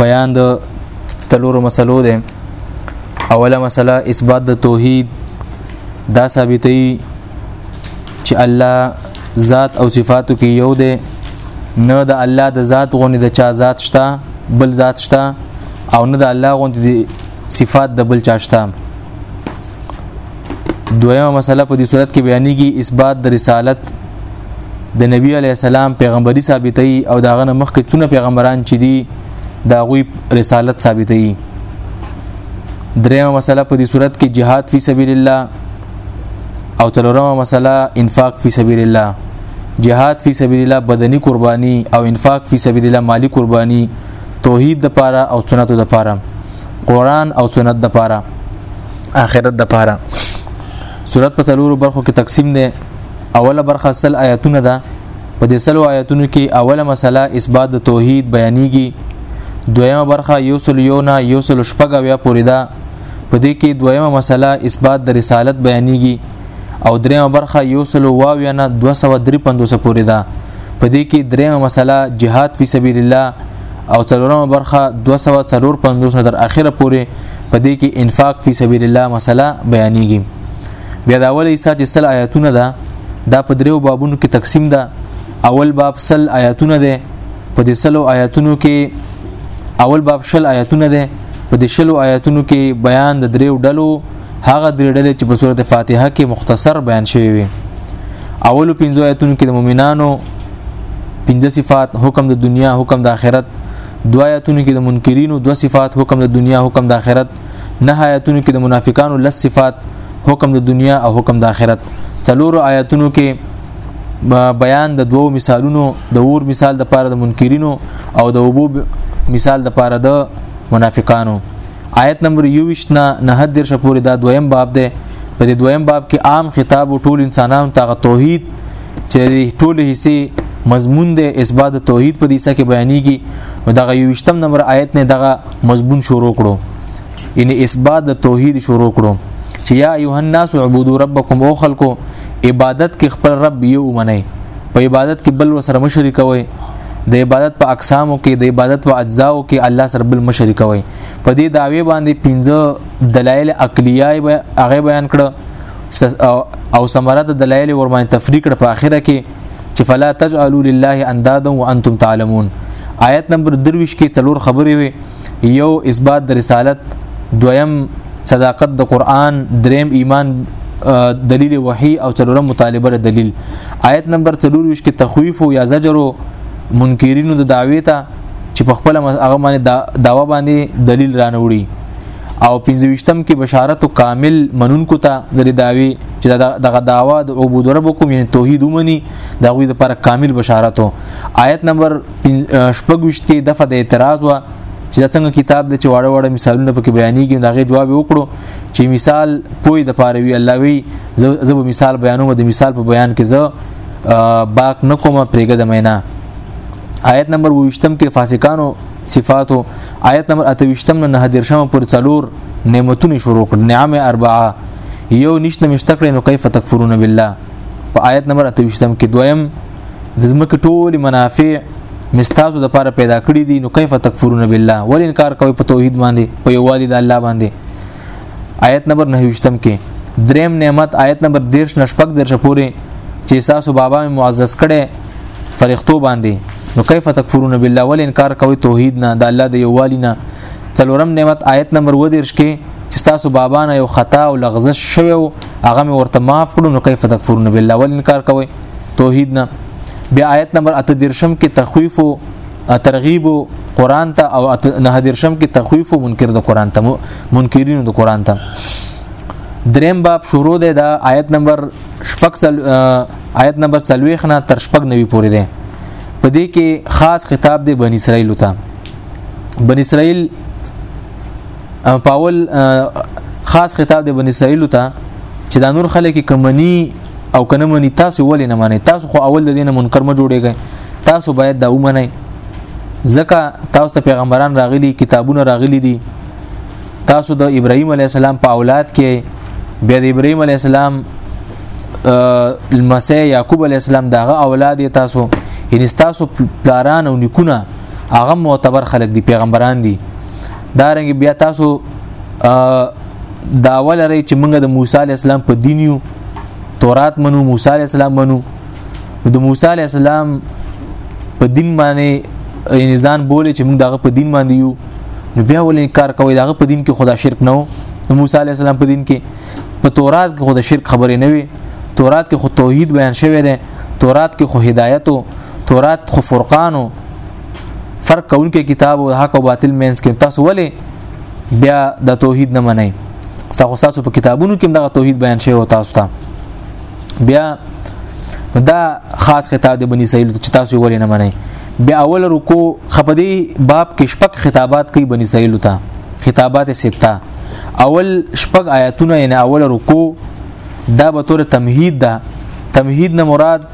بیان د تلورو مسلو ده اوله مسله اثبات د توحید دا ثابتې چې الله ذات او صفاتو کې یو ده نه د الله د ذات غونې د چا ذات شته بل ذات شته او نه د الله غونې د صفات د بل چا شته دویمه مسله په دې صورت کې بیانېږي اثبات د رسالت د نبی علی السلام پیغمبري ثابتې او داغه مخکې څونه پیغمبران چې دي دا غوي رسالت ثابتې دریمه مسله په دې صورت کې جهاد فی سبیل الله او څلورمه مسله انفاق فی سبیل الله جهاد فی سبیل الله بدنی قربانی او انفاق فی سبیل الله مالی قربانی توحید د پاره او سنت د پاره قران او سنت د پاره آخرت د پاره صورت په څلورو برخو کې تقسیم دی اوله برخه سل آیاتونه ده په دې سلو آیاتونو کې اوله مسله اثبات د توحید بیانېږي دویمه برخه یو سل یو نه یو سل شپږ بیا پورې ده په دې کې دویمه مسله اثبات د رسالت بیانېږي او دریمه برخه یو سل واویا نه 253 پورې ده په دې کې دریمه مسله جهاد فی سبیل الله او څلورمه برخه 245 تر اخره پورې په دې کې انفاق فی سبیل الله مسله بیانېږي بیا دا اول ایسا چې سل آیاتونه ده دا په دریو بابونو کې تقسیم ده اول باب سل آیاتونه ده په دې سلو آیاتونو کې اول باب شل آیاتونه ده په دې شلو آیاتونو کې بیان د دریو ډلو هغه درې ډلې چې په سورته فاتحه کې مختصر بیان شوی وي اولو پنځو آیاتونو کې د مؤمنانو پنځه صفات حکم د دنیا حکم د آخرت دو آیاتونو کې د منکرینو دو صفات حکم د دنیا حکم د آخرت نه آیاتونو کې د منافقانو لس صفات حکم د دنیا او حکم د آخرت څلورو آیاتونو کې بیان د دوو مثالونو د اور مثال د پاره د منکرینو او د اوبو مثال د پاره د منافقانو آیت نمبر 21 نه نه حدر شپوري دا دویم باب دی په دې دویم باب کې عام خطاب او ټول انسانانو ته توحید چې ټول حصے مضمون د اثبات توحید په دیسه کې بیانېږي نو دغه یوشتم نمبر آیت نه دغه مضمون شروع کړو ان اثبات د توحید شروع کړو چې یا ایه الناس عبدو ربکم او خلکو عبادت کې خپل رب یو ومنئ په عبادت کې بل وسره مشرک وي د عبادت په اقسامو کې د عبادت په اجزاو کې الله سره بل مشرک وي په دې داوی باندې 15 دلایل عقلیه هغه بیان کړو او ثمره د دلایل ورمن تفریق کړ په اخره کې چې فلا تجعلوا لله اندادا وانتم تعلمون آیت نمبر 23 کې تلور خبرې وي یو اثبات د رسالت دویم صداقت د قران دریم ایمان دلیل وحی او څلورم مطالبه د دلیل آیت نمبر 23 کې تخویف یا زجر منکرینو د دعوی ته چې په خپل هغه باندې داوا باندې دلیل رانوړي او 25م کې بشارت کامل منونکو ته د داوی چې دغه داوا د عبود ربکم یعنی توحید ومني د غوی د پر کامل بشارت آیت نمبر 25 کې دغه د اعتراض وا چې څنګه کتاب د چواړه وړه مثالونه پکې بیانېږي دا غي جواب وکړو چې مثال پوی د پاره وی الله وی زب مثال بیانوم د مثال په بیان کې زه باک نکوم پرېګه د مینا آیت نمبر 28 کې فاسقانو صفاتو آیت نمبر 28 نه نه درشمه پر څلور نعمتونه شروع کړ نعمه اربعه یو نشته مشتکړې نو کیف تکفرون بالله په آیت نمبر 28 کې دویم د زمکه ټول منافع مستاسو د پاره پیدا کړی دي نو کیف تکفرون بالله ول انکار کوي په توحید باندې په یووالي د الله باندې آیت نمبر 9 کې دریم نعمت آیت نمبر 13 نشپک درشه پوری چې تاسو بابا می معزز کړي فرښتو باندې نو کیف تکفرون بالله ول انکار کوي توحید نه د الله د یووالي نه څلورم نعمت آیت نمبر 13 کې چې تاسو بابا نه یو خطا او لغزش شوی او هغه می ورته معاف کړو نو کیف تکفرون بالله ول انکار کوي توحید نه بیا آیت نمبر 13 کې تخویف ترغیب قران ته او نه درشم کې تخویف او منکر د قران ته منکرین د قران ته دریم باب شروع ده د آیت نمبر شپږ آیت نمبر 40 نه تر شپږ نوي پورې ده په دې کې خاص خطاب دی بنی اسرائیل ته بنی اسرائیل پاول خاص خطاب دی بنی اسرائیل ته چې دا نور خلک کمنی او کنه منی تاسو ولې نه منی تاسو خو اول د دینه منکر ما جوړیږئ تاسو باید دا ومنئ ځکه تاسو ته پیغمبران راغلي کتابونه راغلي دي تاسو د ابراهیم علی السلام په اولاد کې بیا د ابراهیم علی السلام المسیح یعقوب علی السلام دغه اولاد تاسو یعنی تاسو پلاران او نکونه هغه معتبر خلک دي پیغمبران دي دا رنګ بیا تاسو دا ولري چې موږ د موسی علی السلام په دین یو تورات منو موسی علی السلام منو د موسی علی السلام په دین باندې یعنی ځان بوله چې موږ دغه په دین باندې یو نو بیا ولې کار کوي دغه په دین کې خدا شرک نه و موسی علی السلام په دین کې په تورات کې خدا شرک خبرې نه وي تورات کې خو توحید بیان شوی دی تورات کې خو هدایت او تورات خو فرقان او فرق کونکي کتاب او حق او باطل مینس کې تاسو ولې بیا د توحید نه منئ تاسو تاسو په کتابونو کې دغه توحید بیان شوی او تاسو ته بیا دا خاص خطاب د بنی اسرائیل چې تاسو ولې نه منئ بیا اول رکو خپدی باب کې شپږ خطابات کوي بنی اسرائیل ته خطابات سته اول شپږ آیاتونه یعنی اول رکو دا به تور تمهید ده تمهید نه مراد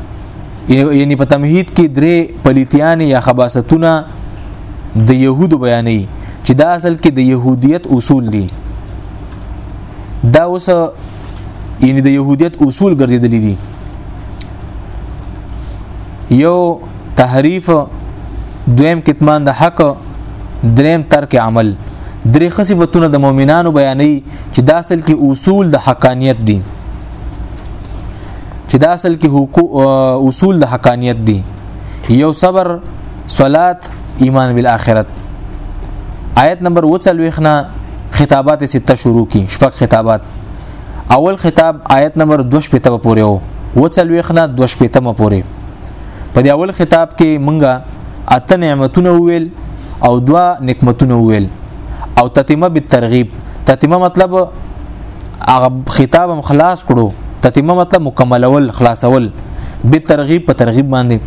یعنی په تمهید کې درې پلیتیان یا خباستونه د يهودو بیانې چې دا اصل کې د يهودیت اصول دي دا اوس یعنی د يهودیت اصول ګرځیدلې دي یو تحریف دویم کتمان د حق دریم ترک عمل درې خصيبتونه د مؤمنانو بیانې چې دا اصل کې اصول د حقانیت دي چې دا اصل کې حقوق اصول د حقانیت دي یو صبر صلات ایمان بالآخرت آیت نمبر 40 نه خطابات سته شروع کی شپږ خطابات اول خطاب آیت نمبر 2 پته پورې وو وڅلويخ نه 2 پته م پورې په دې اول خطاب کې مونږه اته نعمتونه وویل او دوا نعمتونه وویل او تتمه بالترغیب تتمه مطلب هغه خطاب هم خلاص کړو تتمه مطلب مکملول خلاصول به ترغیب په ترغیب باندې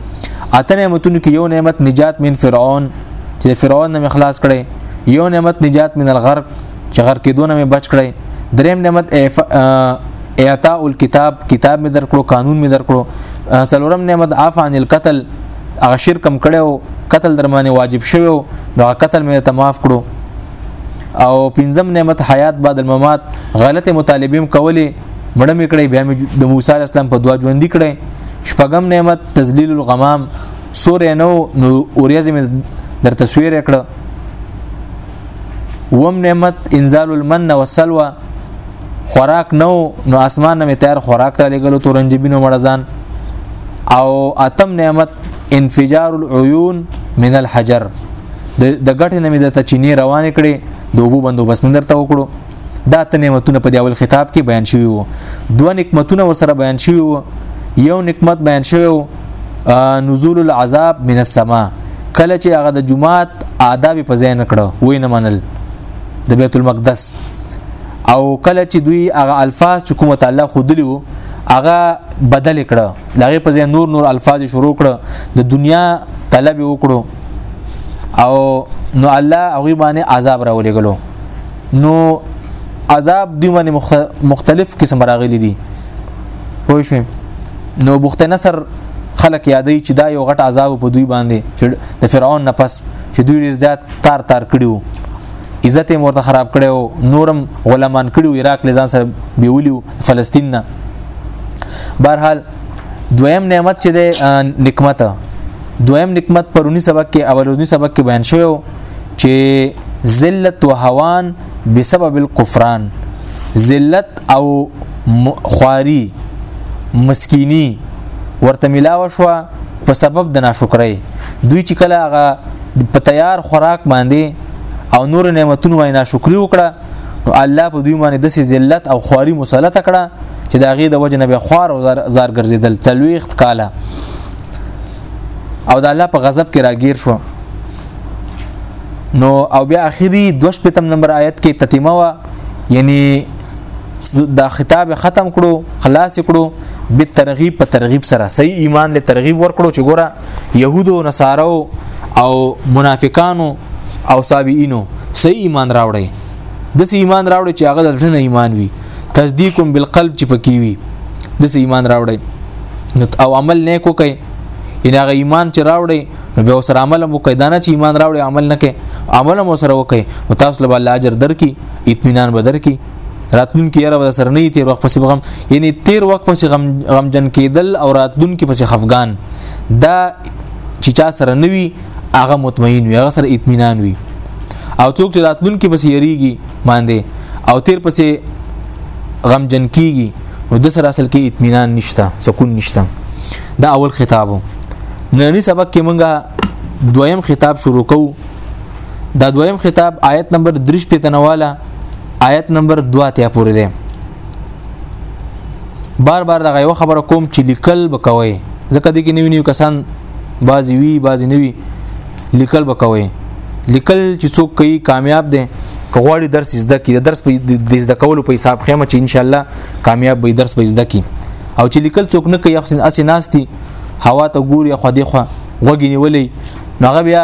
اته نعمتونو کې یو نعمت نجات من فرعون چې فرعون نه خلاص کړي یو نعمت نجات من الغرق چې غرق کېدونه مې بچ کړي دریم نعمت اعطاء الكتاب کتاب مې درکړو قانون مې درکړو څلورم نعمت عفو عن القتل هغه شرک کم کړو قتل درمانه واجب شوی نو قتل مې ته معاف کړو او پنځم نعمت حیات بعد الممات غلط مطالبه کولې مړ مې کړې بیا مې د موسی علی السلام په دوا ژوند کړې شپږم نعمت تذلیل الغمام سورې نو نو اوریاز مې در تصویر کړ وم نعمت انزال المن والسلوى خوراک نو نو اسمان مې تیار خوراک ته لګلو تورنجبینو مړزان او اتم نعمت انفجار العيون من الحجر د غټ نه مې د تچینې روان کړي د وبو بندوبست مندر ته وکړو دا ته نعمتونه په دیول خطاب کې بیان شوی وو دوه نعمتونه وسره بیان شوی وو یو نعمت بیان شوی وو نزول العذاب من السما کله چې هغه د جمعات آداب په ځای نه کړو وې نه منل د بیت المقدس او کله چې دوی هغه الفاظ چې کومه تعالی خودلی وو هغه بدل کړه دغه په ځای نور نور الفاظ شروع کړ د دنیا طلب وکړو او نو الله هغه باندې عذاب راولېګلو نو عذاب دی باندې مختلف قسم راغلي دي پوه شئ نو بخت نصر خلک یادې چې دا یو غټ عذاب په دوی باندې چې د فرعون نه پس چې دوی ډیر زیات تار تار کړیو عزت یې مرته خراب کړو نورم غلامان کړیو عراق لزان سره بیولیو فلسطین نه بهرحال دویم نعمت چې دی نعمت دویم نعمت پرونی سبق کې اولونی سبق کې بیان شوی چې ذلت و هوان بسبب الكفران ذلت او خواري مسکینی ورته ملاوه شو په سبب د ناشکرۍ دوی چې کله هغه په تیار خوراک باندې او نور نعمتونو وای ناشکری وکړه نو الله په دوی باندې د سي ذلت او خواري مسلط کړه چې دا غي د وجه نه به خوار او زار ګرځیدل څلويخت کاله او د الله په غضب کې راګیر شو نو او بیا اخیری دوش پتم نمبر آیت کې تتیمه وا یعنی دا خطاب ختم کړو خلاص کړو به ترغیب په ترغیب سره صحیح ایمان له ترغیب ورکړو چې ګوره يهودو نصارو او منافقانو او صابئینو صحیح ایمان راوړی د سې ایمان راوړی چې هغه د ځنه ایمان وي تصدیق بالقلب چې پکې وي د سې ایمان راوړی نو او عمل نه کو کوي ان هغه ایمان چې راوړي نو به سره عمل مو کوي دانه چې ایمان راوړي عمل نه کوي عمل مو سره وکړي نو تاسو له الله اجر درکې اطمینان به درکې راتلونکي یاره به سره نه تیر وخت پسې غم یعنی تیر وخت پسې غم غم جن کېدل او راتلونکي پسې خفغان دا چې چا سره نه وي هغه مطمئن وي هغه سره اطمینان وي او څوک چې راتلونکي پسې یریږي باندې او تیر پسې غم جن کیږي نو د سره اصل کې اطمینان نشته سکون نشته دا اول خطابو نننی سبق کې مونږه دویم خطاب شروع کوو دا دویم خطاب آیت نمبر 3 په تنواله آیت نمبر 2 ته پورې دی بار بار دغه یو خبره کوم چې لیکل بکوي ځکه د کې نیو نیو کسان بازی وی بازی نوی لیکل بکوي لیکل چې څوک کوي کامیاب دي غواړي درس زده کی درس په زده کولو په حساب خیمه چې ان شاء الله کامیاب به درس په زده کی او چې لیکل څوک نه کوي اخسن اسې ناشتي هوا ته ګوري خو دې خو وګینی ولې نو هغه بیا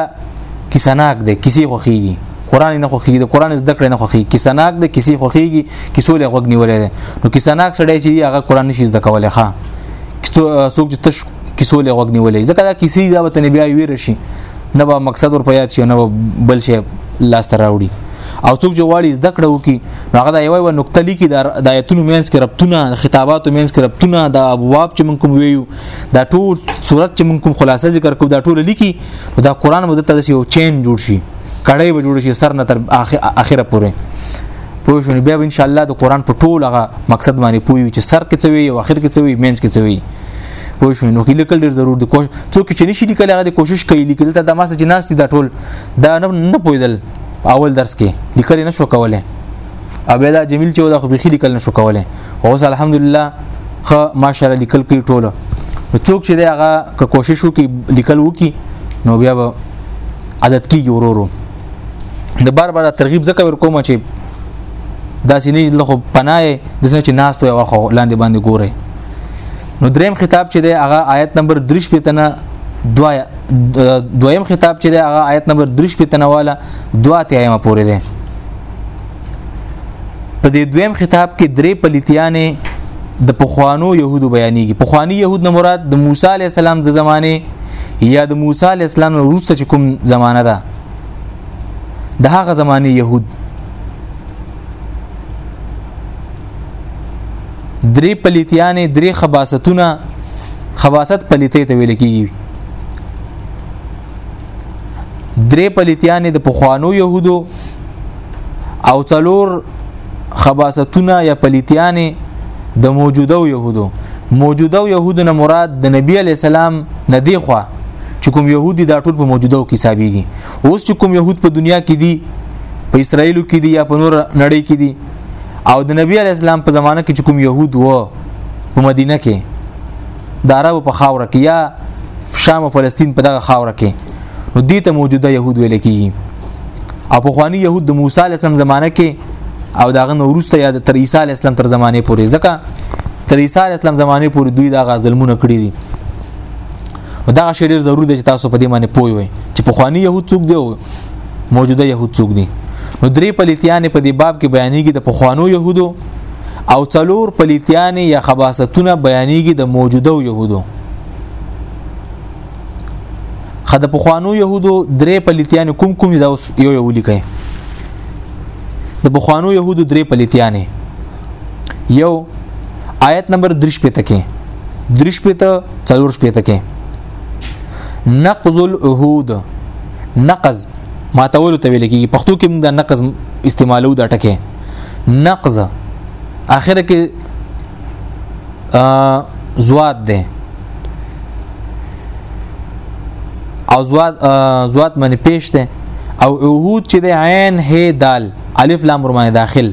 کیسناک دی کیسې خوخیږي قران نه خوخیږي د قران زده کړې نه خوخیږي کیسناک دی کیسې خوخیږي کیسو له غوږ نیولې ده نو کیسناک سړی چې هغه قران نشي زده کولای ښا څوک چې تش کیسو له غوږ نیولې ځکه دا کیسې دا به تنه بیا ویر شي نه به مقصد ور پیاد شي نه به بل شي لاس ته راوړي او څوک چې واړي زده کړه وکي نو هغه دا یو یو نقطه لیکي د آیتونو مینس کې ربطونه خطاباتو مینس کې ربطونه د ابواب چې مونږ کوم ویو دا ټول صورت چې مونږ کوم خلاصه ذکر کوو دا ټول لیکي دا قران مو دته یو چین جوړ شي کړی به جوړ شي سر نه تر اخره پورې پوه شو بیا ان شاء الله د قران په ټول هغه مقصد باندې پوي چې سر کې څه وي او اخر کې څه وي مینس کې څه وي پوه شو نو کله کله ډیر ضرور دي کوشش څوک چې نشي لیکل هغه کوشش کوي لیکل ته د ماسه جناس دي دا ټول دا نه نه پویدل اول درس کې لیکل نه شو کوله او بیا دا جمیل چې دا خو بيخي لیکل نشو کولای اوس الحمدلله خو ماشاءالله لیکل کوي ټوله څوک چې دا هغه که کوشش وکي لیکل وکي نو بیا به عادت کیږي ورورو د بار بار ترغیب ځکه ور کوم چې دا سینې له خو پناه د څه چې ناس ته واخو لاندې باندې ګوره نو دریم خطاب چې دی هغه آیت نمبر 3 په تنه دوا دویم خطاب چې دی هغه آیت نمبر 3 په تنه والا دوا ته ایمه پورې دی په دې دویم خطاب کې درې پلیتیانې د پخوانو يهودو بیانېږي پخوانی يهود نه مراد د موسی عليه السلام د زمانه یا د موسی عليه السلام نه وروسته چې کوم زمانه ده د هغه زمانه يهود درې پلیتیانې درې خباستونه خباست پلیتې ته ویل کېږي درې پلیتیانې د پخوانو يهودو او څلور خباستونه یا پلیتیانې د موجوده يهودو موجوده يهودو نه مراد د نبی علی سلام نه دی خو چې کوم يهودي دا ټول په موجوده کې حسابيږي اوس چې کوم يهود په دنیا کې دي په اسرایلو کې دي یا په نور نړۍ کې دي او د نبی علی اسلام په زمانه کې چې کوم يهود وو په مدینه کې د عربو په خاور کې یا شام او فلسطین په دغه خاور کې نو دې ته موجوده يهود ویل کیږي او په خواني يهود د موسی علیه السلام زمانه کې او داغه نورسته یا د تر عیسی علیه السلام تر زمانه پورې ځکه تر عیسی علیه السلام زمانه پورې دوی دا غزلمونه کړی دي دا شی ډیر ضرور دی چې تاسو په دې باندې پوي وي چې په خواني يهود څوک دی او موجوده يهود څوک دي نو درې پلیتیان په دې باب کې بیانېږي د پخوانو يهودو او څلور پلیتیان یا خباستونه بیانېږي د موجوده يهودو خد په خوانو يهودو درې پلیتیان کوم کوم دا یو یو لیکي د بخوانو يهودو درې پلیتیان یو آیت نمبر 3 پته کې 3 پته 4 پته کې نقض العهود نقض ماتول ته ویل کېږي پښتو کې موږ د نقض استعمالو د ټکه نقض اخر کې زواد ده او زواد زواد معنی پیش ده او عهود چې د عین هی دال الف لام ور معنی داخل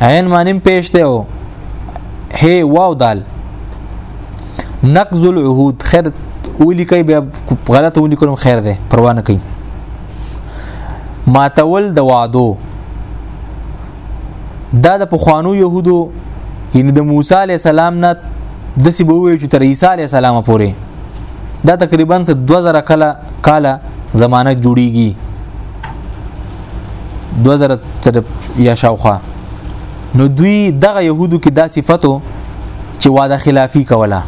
عین معنی پیش ده او هی واو دال نقض العهود خیر اولی کوي بیا غلط اولی کوم خیر ده پروا نه کوي ماتول د وعدو دا د پخوانو يهودو یعنی د موسی علی السلام نه د سی بووی چې تر عیسی علی السلام پورې دا تقریبا 2000 کله کاله زمانہ جوړیږي 2000 تر یا شاوخه نو دوی دغه يهودو کې دا صفاتو چې وعده خلافی کوله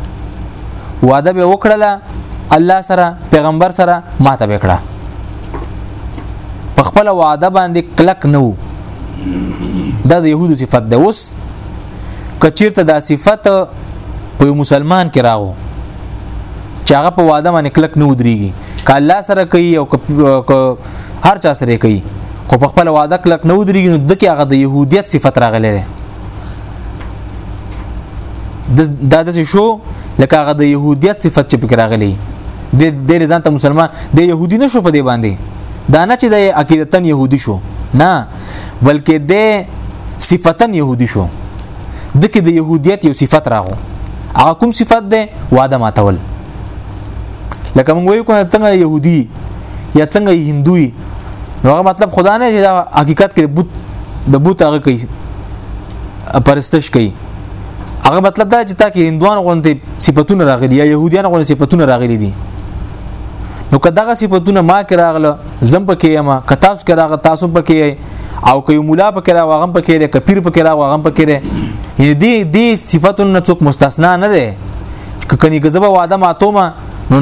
وعده به وکړله الله سره پیغمبر سره ماته وکړه په خپل وعده باندې کلک نه وو دا د يهودو صفت ده اوس کچیرته دا صفت په مسلمان کې راغو چې هغه په وعده باندې کلک نه ودرېږي ک الله سره کوي او ک هر چا سره کوي خو په خپل وعده کلک نه ودرېږي نو دکې هغه د يهودیت صفت راغلی دی دا د شو لکه هغه د يهودیت صفت چې پکې راغلی د د ځان ته مسلمان د يهودي نشو په دې باندې دا نه چې د عقیدتن يهودي شو نه بلکې د صفتن يهودي شو د کې د يهودیت یو صفت راغو هغه کوم صفت ده واده ماتول لکه موږ وایو کنه څنګه يهودي یا څنګه هندوی نو هغه مطلب خدا نه چې دا حقیقت کې بت د بت هغه کوي پرستش کوي هغه مطلب دا چې تا کې هندوان غونډې صفاتونه راغلي یا يهوديان غونډې صفاتونه راغلي دي نو که دغه صفاتونه ما کې راغله زم پکې یم که تاسو کې راغله تاسو پکې او که یو مولا پکې را واغم پکې لري که پیر پکې را واغم پکې لري یعنی دې دې صفاتونه څوک مستثنا نه ده که کني که زبا واده ماتومه نو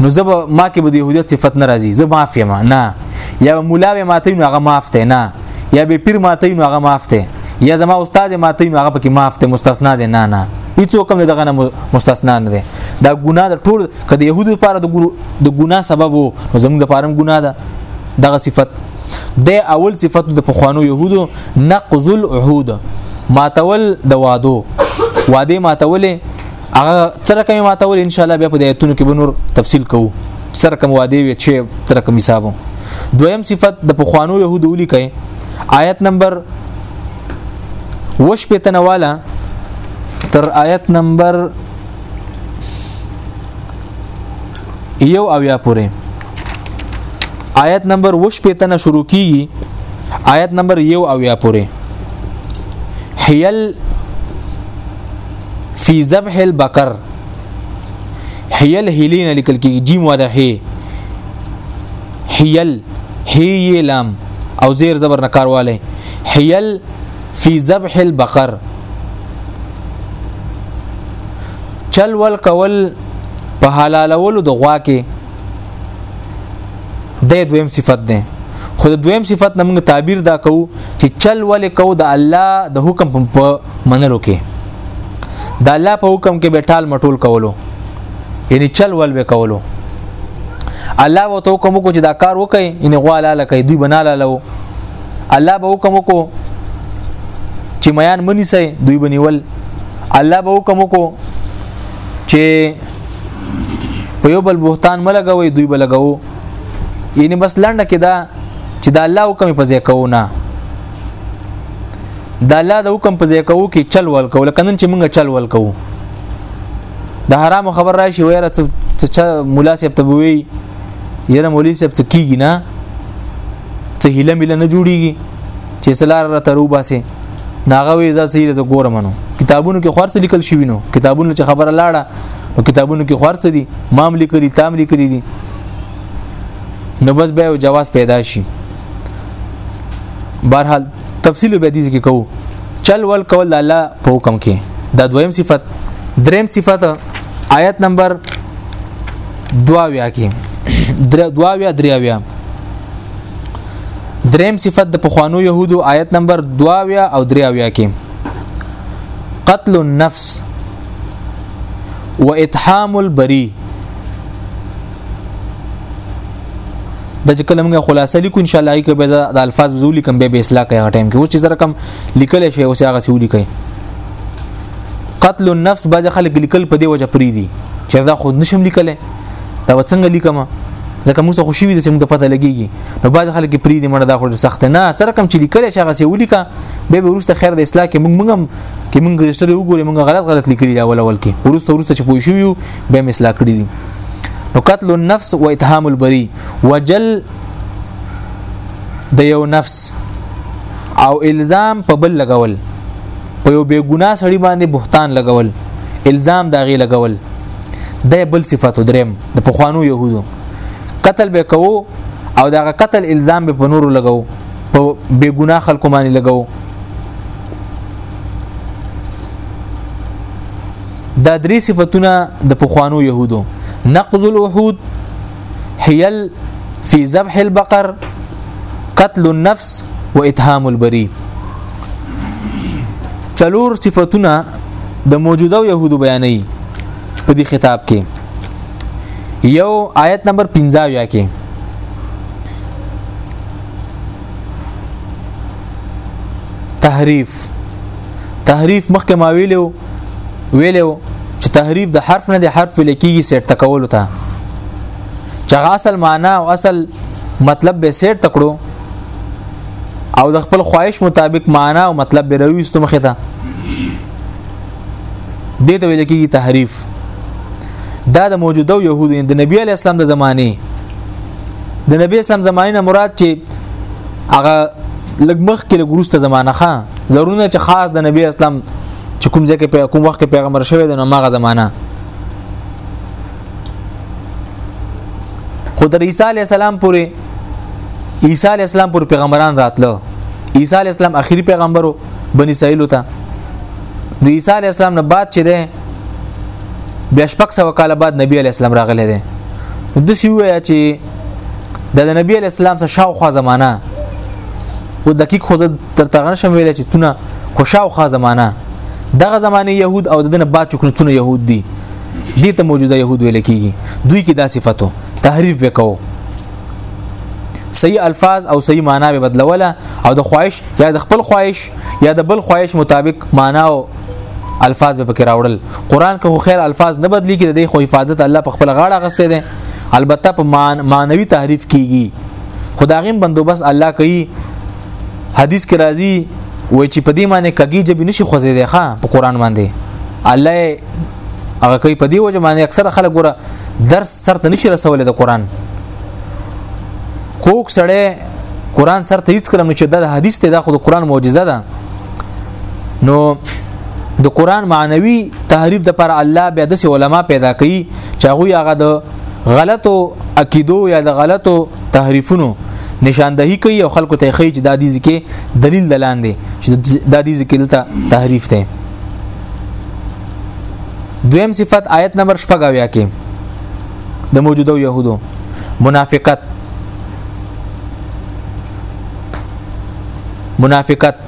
نو زبا ما کې به د يهودیت صفت نه راځي زه معاف یم نه یا مولا به ماته نو هغه معاف ته نه یا به پیر ماته نو هغه معاف ته یا زما استاد ماته نو هغه پکې معاف ته مستثنا ده نه نه هیڅ کوم دغه نه مستثنا نه ده دا ګناه د ټول کده يهودو لپاره د ګناه سبب وو زموږ لپاره هم ګناه ده دغه صفت د اول صفت د پخوانو يهودو نقض العهود ماتول د وادو واده ماتولې هغه سره کوم ماتول ان شاء الله بیا په دایتونو کې بنور تفصیل کوو سره کوم واده وي چې سره کوم حسابو دویم صفت د پخوانو يهودو لیکي آیت نمبر وش په تنواله تر آیت نمبر یو اویا پورې آیت نمبر وش پیتنه شروع کیږي آیت نمبر یو اویا پورې حیل فی ذبح البقر حیل هیلین لیکل کیږي جیم واده هی حیل هی لام او زیر زبر نکارواله حیل فی ذبح البقر چل ول کول په حلالولو د غوا کې د دویم صفت ده خو د دویم صفت نه موږ تعبیر دا کوو چې چل ولې کوو د الله د حکم په منلو کې د الله په حکم کې به ټال مټول کولو یعنی چل ول به کولو الله وو ته حکم وکړو چې دا کار وکړي ان غوا لاله کوي دوی بناله لو الله به حکم وکړو چې میان منی سي دوی بنیول الله به حکم وکړو چې په یو بل بهتان ملګوي دوی بلګو یعنی بس لنډه کې دا چې دا الله حکم په ځای کوو نه دا الله د حکم په ځای کوو کې چل ول کوو لکه نن چې موږ چل ول کوو د حرام خبر راشي ویره څه مولا صاحب ته وی یره مولوی صاحب څه کیږي نه څه هله مل نه جوړیږي چې سلار را تروباسه ناغه وی ځا سیده ته ګورم نو کتابونو کې خورڅ لیکل شوی نو کتابونو چې خبره لاړه نو کتابونو کې خورڅ دي مام لیکلي تام لیکلي دي نو بس به یو جواز پیدا شي بهرحال تفصیل به دې کې کوو چل ول کول الله په حکم کې دا دویم صفت دریم صفت آیت نمبر 22 کې 22 23 دریم صفت د پخوانو يهودو آیت نمبر 22 او 23 کې قتل النفس واتهام البری د چې کله موږ خلاصه لیکو ان شاء الله کې به د الفاظ بزو لیکم به به اصلاح کوي هغه ټایم کې اوس چې زره کم لیکل شي اوس هغه سی ولیکي قتل النفس بعض خلک لیکل په دی وجه پری دي چې دا خود نشم لیکل دا وڅنګه لیکم ځکه موږ خوشي وي چې موږ پته لګيږي نو بعض خلک پری دې مړه دا خو سخت نه څه رقم چې لیکل شي هغه سی ولیکا به به ورسته خیر د اصلاح کې موږ موږ کې موږ رجستر وګوري موږ غلط غلط لیکلي دا اول اول کې ورسته ورسته چې پوه شو یو به مثلا کړی دي نو قتل النفس و اتهام البری وجل د یو نفس او الزام په بل لګول په یو بے ګناه سړی باندې بهتان لګول الزام داغي لګول د بل صفت دریم د پخوانو يهودو قتل به کوو او دا قتل الزام به په نورو لګاو په بے ګناه خلکو باندې لګاو دا درې صفاتونه د پخوانو يهودو نقض الوحود حیل فی ذبح البقر قتل النفس و اتهام البری څلور صفاتونه د موجوده يهودو بیانې په دې خطاب کې یو آیت نمبر 15 یا کې تحریف تحریف مخکې ما ویلو ویلو چې تحریف د حرف نه د حرف لکېږي سیټ تکول ته چې اصل معنا او اصل مطلب به سیټ تکړو او د خپل خواهش مطابق معنا او مطلب به روي استمخه ده دې ته ویل کېږي تحریف دا د موجوده يهودو د نبی علی اسلام د زمانه د نبی اسلام زمانه نه مراد چې هغه لګمخ کې لګروسته زمانه خان ضروري چې خاص د نبی اسلام چې کوم ځکه په کوم وخت کې پیغمبر شوی د نو ماغه زمانہ خو در عیسی علی السلام پورې عیسی علی السلام پورې پیغمبران راتلو عیسی علی السلام اخیری پیغمبرو بنی اسرائیل ته د عیسی علی السلام نه بعد چې ده بیا شپږ سو کال بعد نبی علی السلام راغلی دی د سی وای چې د نبی علی اسلام څخه شاوخوا زمانہ و دقیق خو تر تغنه شم ویل چې تونه خو شاوخوا زمانہ دغه زمانه يهود او دنه بعد چکنتونه يهود دي دي ته موجوده يهود ویل کیږي دوی کې دا صفاتو تحریف وکاو صحیح الفاظ او صحیح معنا به بدلوله او د خواهش یا د خپل خواهش یا د بل خواهش مطابق معنا او الفاظ به پکې راوړل قران که خیر الفاظ نه بدلی کې د خو حفاظت الله په خپل غاړه غسته دي البته په مان مانوي تحریف کیږي خداغیم بندوبست الله کوي حدیث کې راځي وای چې په دې معنی کګي جبې نشي خوځې دی ښا په قران باندې الله هغه کوي په دې وجه باندې اکثره خلک ګوره درس سرته نشي رسولې د قران کوک سړی قران سرته هیڅ کلم نشي د حدیث ته د خود قران معجزه ده نو د قران معنوي تحریف د پر الله بیا د علماء پیدا کړي چې هغه هغه د غلطو عقیدو یا د غلطو تحریفونو نشاندهی کوي او خلکو ته خي چې د دې ځکه دلیل دلاندې چې د دې ځکه دلته تحریف ده دویم صفت آیت نمبر شپږاویا کې د موجوده يهودو منافقت منافقت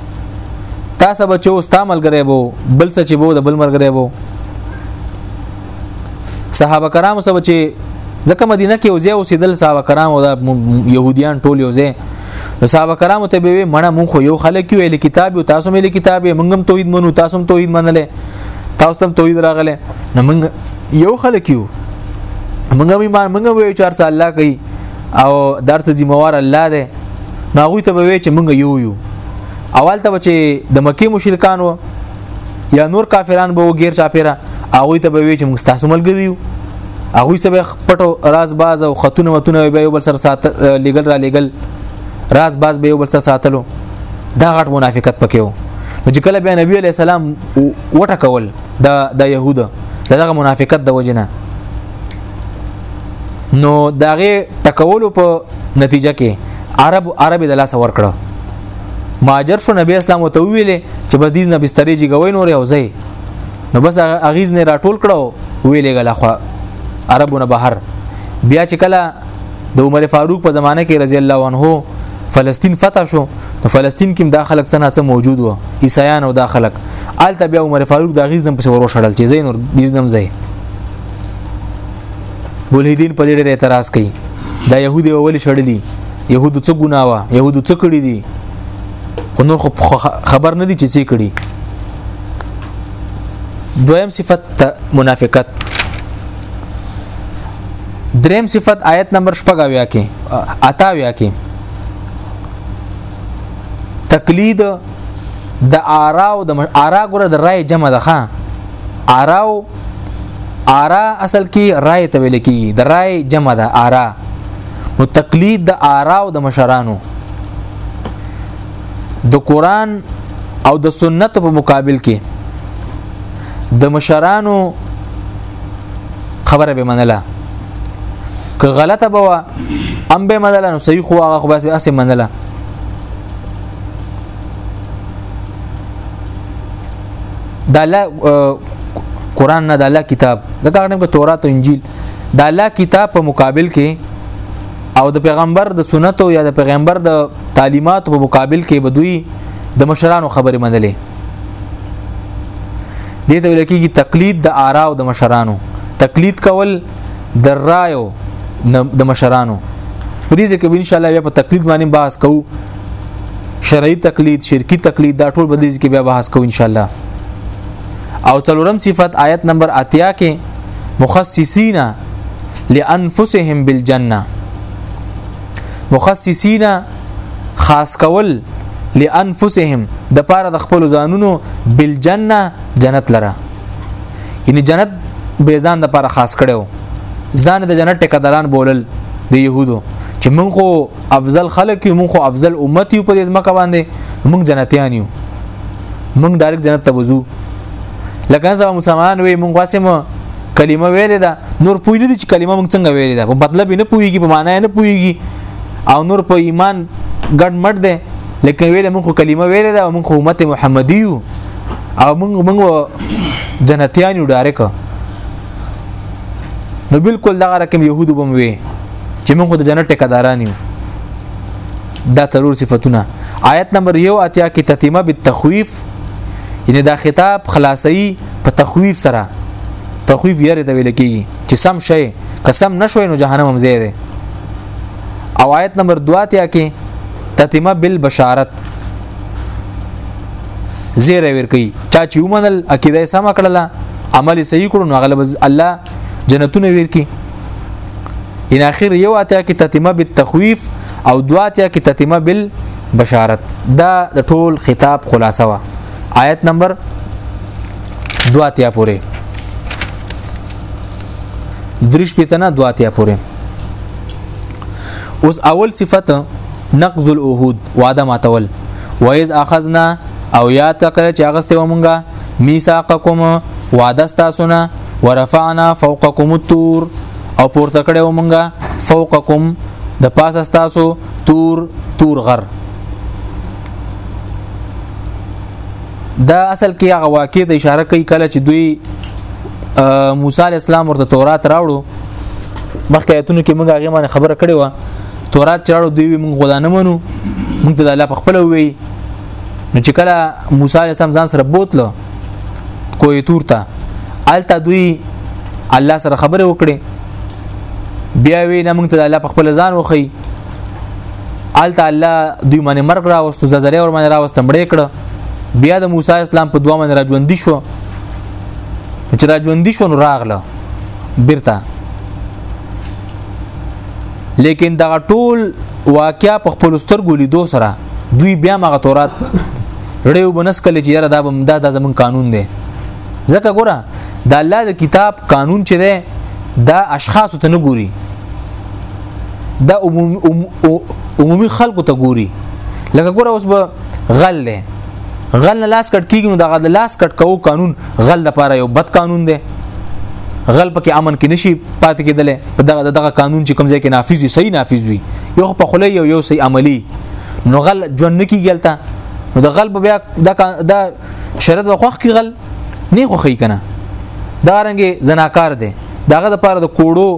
تاسو به چې اوس تا ملګری وو بل څه چې وو د بل ملګری وو صحابه کرام سره چې ځکه مدینه کې اوځي او سیدل صحابه کرام او د يهوديان ټول اوځي د صحابه کرام ته به مړه مونږ خو یو خلک یو ال کتاب او تاسو مې له کتاب مونږ هم توحید منو تاسو هم توحید منلې تاسو هم توحید راغله نو مونږ یو خلک یو مونږ هم ایمان مونږ وی چار سال الله کوي او درته ذمہوار الله دی نو هغه ته به وی چې مونږ یو یو اول ته چې د مکی مشرکان وو یا نور کافران به وګیر چا پیرا هغه ته به وی چې مونږ تاسو ملګری یو هغه سبه پټو راز باز او خاتون متونه به یو بل سره سات لیګل را لیګل راز باز به یو بل سره ساتلو دا غټ منافقت پکې وو چې کله بیا نبی علی السلام وټکول د د يهوده دغه منافقت د وجنه نو داغه ټکولو په نتیجه کې عرب عرب د لاس ورکړه ماجر شو نبی اسلام ته ویلې چې بس دې نه بسترې جګوي نور یو ځای نو بس اغیز نه راټول کړو ویلې غلا خو عربونه بهر بیا چې کله د عمر فاروق په زمانه کې رضی الله عنه فلسطین فتح شو نو فلسطین کې د خلک څنګه څه موجود و عیسایان او د خلک آلته بیا عمر فاروق د غیز نم په ورو شړل چې زین ور دې نم ځای ملحدین په دې ډېر اعتراض کوي دا يهودي اول شړلي يهودو څه ګناوه يهودو څه کړی دي خو نور خبر نه دي چې څه کړی دویم صفت منافقت دریم صفت آیت نمبر شپږاویا کې اتاویا کې تقلید د آرا او د آرا ګره د رای جمع ده ښا آرا آرا اصل کې رائے ته ویل کی د رائے جمع ده آرا نو تقلید د آرا او د مشرانو د قران او د سنت په مقابل کې د مشرانو خبره به منله که غلطه به ام به منله نو صحیح خو هغه خو بس به اسه منله د الله قران نه د الله کتاب دا کارنه کو تورات او انجیل د الله کتاب په مقابل کې او د پیغمبر د سنتو یا د پیغمبر د تعلیماتو په مقابل کې بدوی د مشرانو خبرې منلې دې ته ویل کېږي تقلید د آرا او د مشرانو تقلید کول د رایو د مشرانو په دې ځکه ان شاء الله بیا په تقلید باندې بحث کوو شرعي تقلید شرکی تقلید دا ټول بدلیز کې بیا بحث کوو ان شاء الله او تلورم صفت آیت نمبر اتیا کې مخصصین لانفسهم بالجنه مخصصین خاص کول لانفسهم د پاره د خپل ځانونو بالجنه جنت لره یعنی جنت به ځان د لپاره خاص کړو ځان د جنت ټکداران بولل د يهودو چې موږ خو افضل خلک یو موږ خو افضل امت یو په دې ځمکه باندې موږ جنتیان یو موږ ډایرک جنت ته وځو لکه ځکه مسلمانان وي موږ واسه مو کلمه ویلې ده نور پوی نه دي چې کلمه موږ څنګه ویلې ده په مطلب نه پويږي په معنی نه پويږي او نور په ایمان ګډ مټ ده لکه ویلې موږ کلمه ویلې ده موږ امت محمدي یو او موږ موږ جنتیان یو ډایرک نو بالکل دغه رقم يهودو بم وي چې موږ د جنت ټکداران یو دا تلور صفاتونه آیت نمبر 1 اتیا کې تتیمه بالتخويف یعنی دا خطاب خلاصي په تخويف سره تخويف یې د ویل کېږي چې سم شي قسم نشوي نو جهنم هم زیاده او آیت نمبر 2 اتیا کې تتیمه بالبشارت زیره ور کوي چا چې ومنل عقیده سم کړله عمل صحیح کړو نو غلب الله جنتونه ور کوي ان اخر یو اتیا کې تتمه بالتخويف او دوا اتیا کې تتمه بالبشارت دا د ټول خطاب خلاصه وا آیت نمبر دوا اتیا پورې درش پیتنه دوا اتیا پورې اوس اول صفت نقض العهود وعده ماتول وایز اخذنا او یاد کړه چې هغه ستې ومونږه میثاقکم وعده تاسو نه ورفعنا فوقکم الطور او پورته کړه ومونږه فوقکم د پاسه تاسو تور تور غر دا اصل کې هغه واقع ته اشاره کوي کله چې دوی موسی علی السلام ورته تورات راوړو مخکې آیتونو کې موږ هغه باندې خبره کړې و تورات چاړو دوی موږ خدا نه منو موږ ته د الله په خپل وی نو چې کله موسی علیه السلام ځان سره بوتلو کوی تور ته الته دوی الله سره خبره وکړي بیا وی نه موږ ته د الله په خپل ځان وخی الته الله دوی باندې مرګ راوستو زلزلې ور باندې راوستم مړې کړه بیا د موسی اسلام په دوه باندې راځوندي شو چې را ژوندې شو نو راغله بیرته لیکن دا ټول واقعیا په خپل سترګو لیدو سره دوی بیا مغه تورات ړیو بنس کله چې یاره دا بم دا د زمون قانون دی ځکه ګوره د الله د کتاب قانون چې دی دا اشخاص ته نه ګوري دا عمومي عمومي خلکو ته ګوري لکه ګوره اوس به غل دی غل نه لاس کټ کیږي نو دغه د لاس کټ کوو قانون غل د پاره یو بد قانون دی غل پکې امن کې نشي پاتې کېدل په دغه دغه قانون چې کوم ځای کې نافذ وي صحیح نافذ وي یو په خله یو یو صحیح عملی نو غل ژوند نه کیږي نو د غل بیا د شرط وخت کې غل نه خو خی کنه دا رنګه زناکار دی داغه د پاره د کوړو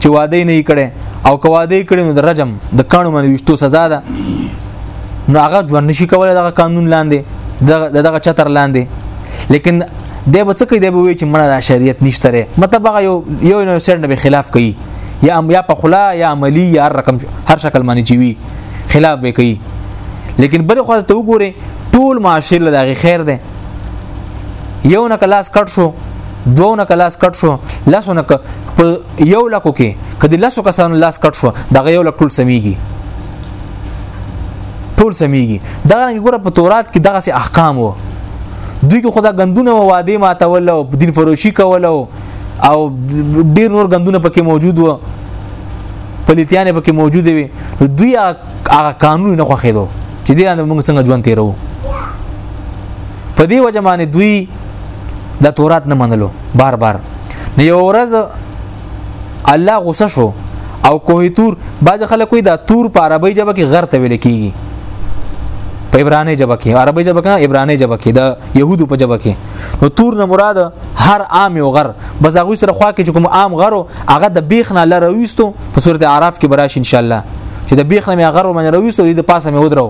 چې واده نه کړي او که واده کړي نو د رجم د کانو باندې وشتو سزا ده نو هغه ژوند نشي کولای دغه قانون لاندې دغه دغه چتر لاندې لیکن د به څه کوي د به وی چې منه د شریعت نشته ری مطلب هغه یو یو نو سر نه به خلاف کوي یا ام یا په خلا یا عملی یا رقم هر شکل باندې چی وی خلاف به کوي لیکن بل خو ته وګوره ټول معاشره د خیر ده یو نه کلاس کټ شو دوه نه کلاس کټ شو لاسو نه په یو لکو کې کدی لاسو کسانو لاس کټ شو دغه یو لکل سميږي ټول سميږي دا رنګ ګوره په تورات کې دغه سي احکام وو دوی کې خدا غندونه و واده ماتول او دین فروشي کول او ډیر نور غندونه پکې موجود وو پلیتیانې پکې موجود وي دوی هغه قانون نه خوخېدو چې دې نه موږ څنګه ژوند تیرو په دې وجه باندې دوی د تورات نه منلو بار بار نه یو ورځ الله غوسه شو او کوه تور بعض خلک وي دا تور په عربی ژبه کې غر ته ویل کیږي په عبرانی ژبه کې عربی ژبه کې عبرانی ژبه کې د يهودو په ژبه کې نو تور نه مراد هر عام یو غر بس هغه سره خوا کې کوم عام غرو هغه د بیخ نه لرويستو په سورته اعراف کې براش ان شاء الله چې د بیخ نه مې غرو من رويستو د پاسه مې ودرو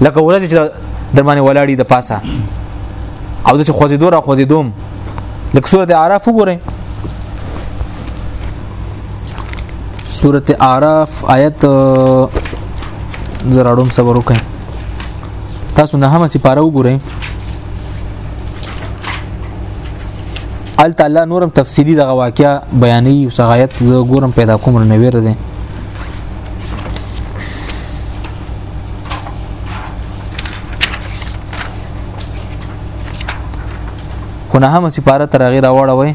لکه ورځ چې در باندې ولاړی د پاسه او د چې خوځې دوره خوځې دوم لکه سورته اعراف وګورئ سورته اعراف آیت زراړم صبر وکړئ تاسو نه هم سپاره وګورئ ال تعالی نورم تفصیلی دغه واقعیا بیانې او سغایت زه ګورم پیدا کوم نه ویره ده خو نه هم سپاره تر غیر راوړه وای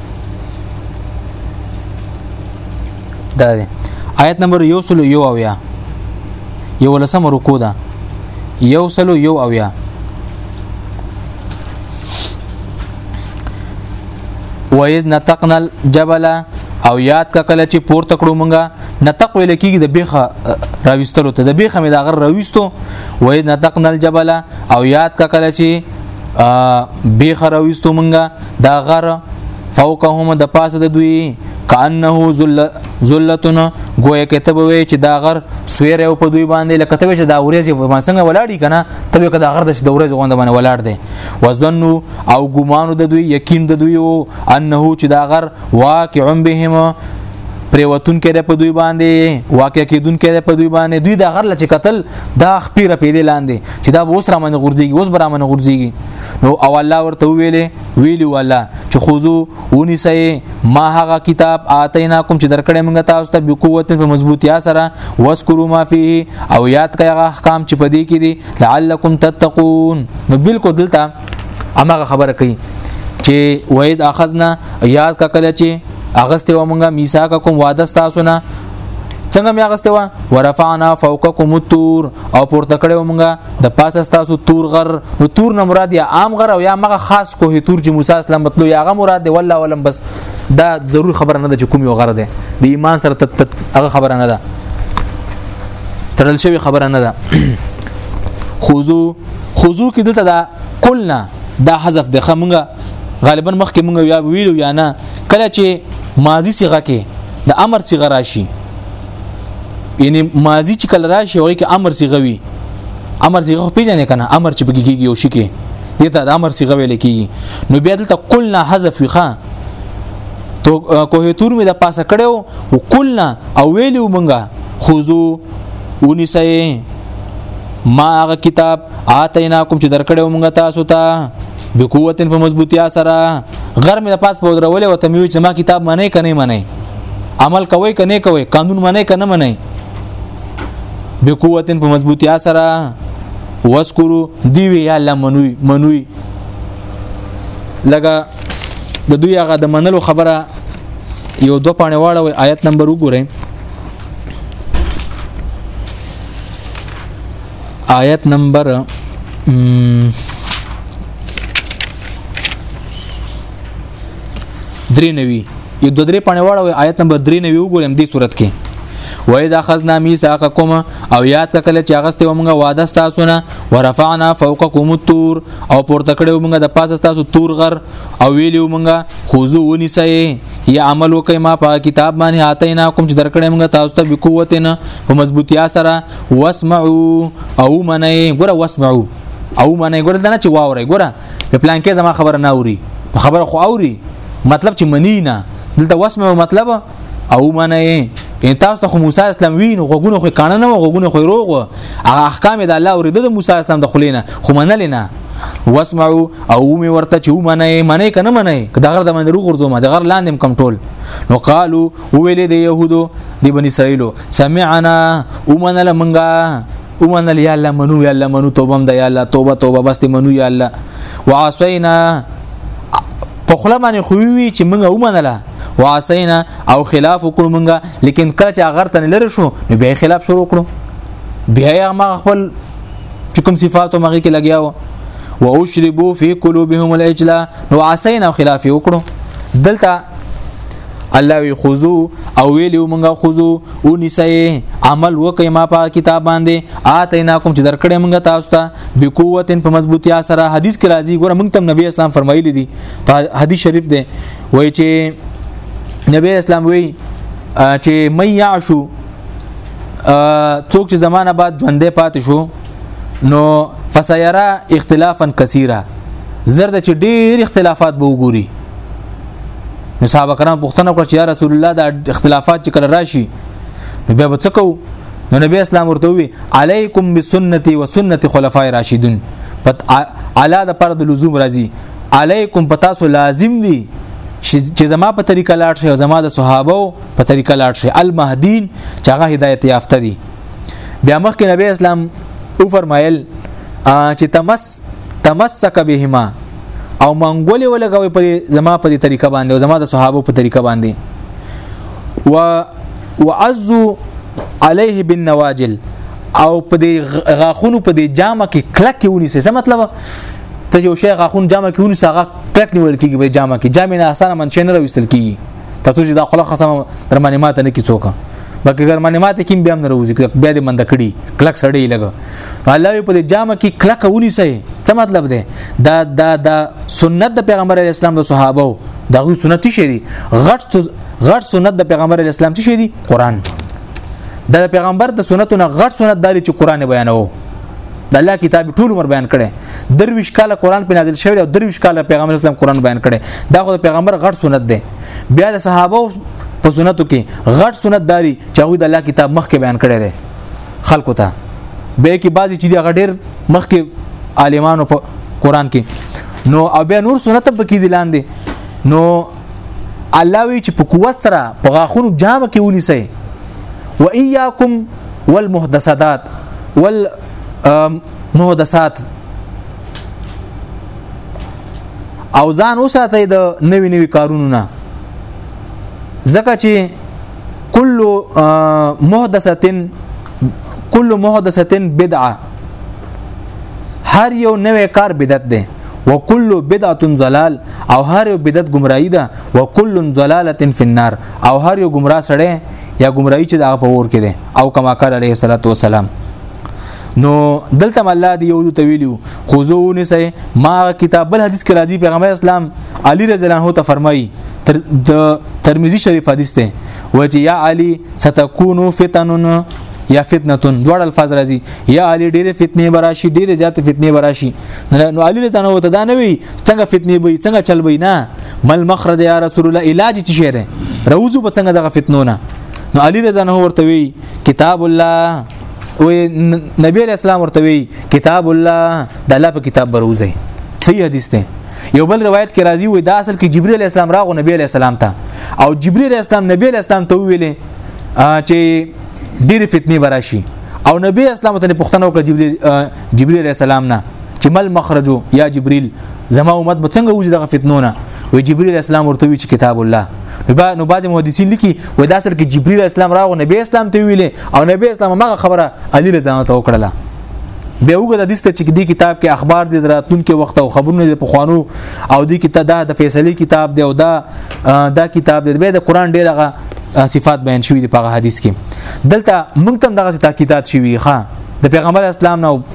دا دی آیت نمبر یو سلو یو اویا یو لسم رکو ده یو سلو یو اویا وَإِذْ نَتَقْنَا الْجَبَلَ او یاد کا کله چې پورته کړو مونږه نتق ویل کیږي د بیخه راويستلو ته د بیخه مې دا غر راويستو وای نتقنا الجبل او یاد کا کله چې بیخه راويستو مونږه دا غر فوقهم د پاسه د دوی کانه ذلتنا گویا کتب وی چې دا غر سویر او په دوی باندې لکه ته چې دا ورځ په مان څنګه ولاړی کنه ته که دا غر د ورځ غوند باندې ولاړ دی وزنو او ګمان د دوی یقین د دوی او انه چې دا غر واقع بهم پریوتون کې په دوی باندې واقع کېدون کې په دوی باندې دوی د غر لچ قتل دا خپيره پیدا لاندې چې دا اوس را من غورځيږي اوس برامن غورځيږي نو او الله ورته ویلې ویلی ولا چې خوزو ونی سي ما هغه کتاب اتینا کوم چې درکړې موږ تاسو ته بقوت په مضبوطیا سره واسکرو ما فيه او یاد کړئ هغه احکام چې پدې کې دي لعلکم تتقون نو بالکل دلته امغه خبره کوي چې وایز اخذنا یاد کا کله چې اغسته و مونږه میثاق کوم وعده تاسو نه څنګه مې اغسته و ورفعنا فوقکم الطور او پورته کړو مونږه د پاسه تاسو تور غر نو تور نه مراد یا عام غر او یا مغه خاص کوه تور چې موسی اسلام مطلب یا غ مراد دی والله ولم بس دا ضرور خبره نه ده چې کوم یو غر دی د ایمان سره هغه خبره نه ده ترل شوی خبره نه ده خوزو خوزو کې دلته دا قلنا دا حذف ده خمغه غالبا مخکې مونږ یا ویلو یا نه کله چې ماضی صيغه کې د امر صيغه راشي یعنی ماضی چې کله راشي وایي کې امر صيغه وي امر صيغه پیژنې کنه امر چې بګي کېږي او شي کې دته د امر صيغه ویل کېږي نو بیا دلته کلنا حذف وخا تو کوه تور مې د پاسه کړو او کلنا او ویلو مونږه خذو ونسئ ما هغه کتاب آتیناکم چې درکړو مونږ تاسو ته بقوت په مضبوطیا سره غر مې د پاس په درولې او ته مې چې ما کتاب منې کنه منې عمل کوي کنه کوي قانون منې کنه منې بقوت په مضبوطیا سره واسکرو دی وی یا الله منوي منوي لګه د دوی هغه د منلو خبره یو دو پانه واړه آیت نمبر وګورئ آیت نمبر درې نوي یو د درې پانه واړه آیت نمبر 3 نوي وګورم دې صورت کې وایذ اخذنا میثاقکم او یاد کله چې هغه ستو موږ وعده تاسو نه ورفعنا فوقکم الطور او پورته کړو موږ د پاسه تاسو تور غر او ویلو موږ خوزو ونیسئ یا عمل وکي ما په کتاب باندې آتینا کوم چې درکړې موږ تاسو ته بقوتنا په مضبوطیا سره واسمعوا او منئ ګوره واسمعوا او منئ ګوره دا نه چې واوري ګوره په پلان کې زما خبره نه اوري خبره خو اوري مطلب چې منی نه دلته واسمعوا مطلب او منئ ان تاسو ته موسی اسلام وین غوګونه خو کانه نه غوګونه خو روغ هغه احکام د الله اورید د موسی اسلام د خلینه خو منل نه واسمعوا او می ورته چې منئ منئ کنه منئ که دغه د من روغ ورځو ما دغه لاندې کنټرول نو قالو ویلې د يهودو د بنی اسرائیلو سمعنا ومنل منګه ومنل یا الله منو یا الله منو توبه هم د یا الله توبه توبه بس منو یا الله وعصینا په خله باندې خو وی چې موږ ومنله وعصینا او خلاف وکړو موږ لیکن کله چې هغه تن لری شو نو به خلاف شروع کړو بیا یې ما خپل چې کوم صفاتو مغه کې لګیا و او اشربو فی قلوبهم العجله نو عصینا خلاف وکړو دلته الله وی خذو او ویلو مونږه خذو او نسای عمل وکي ما په کتاب باندې اتیناکم چې درکړې مونږه تاسو ته بقوتن په مضبوطیا سره حدیث کې راځي ګوره مونږ تم نبی اسلام فرمایلی دي په حدیث شریف دی وای چې نبی اسلام وی چې مې یعشو څوک چې زمانه بعد ژوندې پاتې شو نو فسيرا اختلافا كثيرا زرد چې ډېر اختلافات به وګوري نو صحابه کرام پوښتنه کړ چې یا رسول الله دا اختلافات چې کله راشي نو بیا به څه کوو نو نبی اسلام ورته وی علیکم بسنتی و سنت خلفای راشدون پت علا د پر د لزوم راځي علیکم پتا سو لازم دی چې زما په طریقه لاړ شي او زما د صحابه په طریقه لاړ شي المهدین چې هغه هدایت یافته دي بیا مخکې نبی اسلام او فرمایل چې تمس تمسک بهما او منګولې ولګوي په زما په طریقه باندې او زما د صحابه په طریقه باندې و وعزو عليه بالنواجل او په دې غاخونو په دې جامه کې کلک ونیسي څه مطلب ته یو شی غاخون جامه کې ونیسي هغه کلک نیول کېږي په جامه کې جامه نه اسانه منشي نه راوستل کېږي تاسو چې دا خپل خصم تر باندې ماته نه کی څوک بلکې ګر باندې ماته کیم بیا نه روزي بیا دې مند کړي کلک سړی لګ الله په دې جامه کې کلک ونی سي څه مطلب دی دا دا دا سنت د پیغمبر اسلام د صحابه دا غو سنت شي دي غټ غټ سنت د پیغمبر اسلام شي دي قران دا پیغمبر د سنتونو غټ سنت داري چې قران بیانوي د الله کتاب ټول عمر بیان کړي درویش کاله قران په نازل شوی او درویش کاله پیغمبر اسلام قران بیان کړي دا خو د پیغمبر غټ سنت دی بیا د صحابه په سنتو کې غټ سنت داری چې هغه د الله کتاب مخکې بیان کړي دي خلکو ته به کې بعضی چې د غډیر مخکې عالمانو په قران کې نو او بیا نور سنت په کې دي لاندې نو الله وی چې په قوت سره په غاخونو جام کې ونیسي و اياکم والمحدثات والمحدثات او ځان وساتئ د نوی نوی کارونو نه ځکه چې کل محدثه کل محدثه بدعه هر یو نوې کار بدعت دی وکل بدعه ضلال او هر یو بدعت گمراهی ده وکل ضلاله فی النار او هر یو گمراه سره یا گمراهی چې دا په ور کې ده او کما کار علیه الصلاۃ والسلام نو دلته الله دی یو ته ویلو خذونی سه ما کتاب بل حدیث کې راځي پیغمبر اسلام علی رضی الله عنه ته فرمایي تر د ترمذی شریف حدیث ته وجه یا علی ستكون فتن یا فتنه دوړ الفاظ راځي یا علی ډېر فتنه براشي ډېر زیات فتنه براشي نو علی رضی الله عنه ته دا نه وی څنګه فتنه وي څنګه چل وي نه مل مخرج یا رسول الله علاج چې شهره روزو په څنګه دغه فتنو نه نو علي رضی الله ورته وی کتاب الله او نبی اسلام ورته وی کتاب الله د الله په کتاب بروزه صحیح حدیث دی یو بل روایت کې راځي وي دا اصل کې جبرئیل اسلام راغو نبی علی السلام ته او جبرئیل اسلام نبی علی السلام ته ویلې چې ډېر فتنه براشي او نبی اسلام ته پښتنه وکړه جبرئیل جبرئیل السلام نه چې مل مخرجو یا جبريل زما امت به څنګه وځي دغه فتنو نه وی جبريل اسلام ورته وی چې کتاب الله نو بعض محدثین لیکي و دا سر کې جبريل اسلام راغو نبی اسلام ته ویلې او نبی اسلام هغه خبره علي رضوان ته وکړه به وګړه د دسته چې دی کتاب کې اخبار دي دراتونکو وخت او خبرونه د پخوانو او دی کتاب دا د فیصله کتاب دی او دا دا کتاب دی به د قران ډیرغه صفات بیان شوی دی په حدیث کې دلته موږ تم دغه تاکیدات شوی ښا د پیغمبر اسلام نو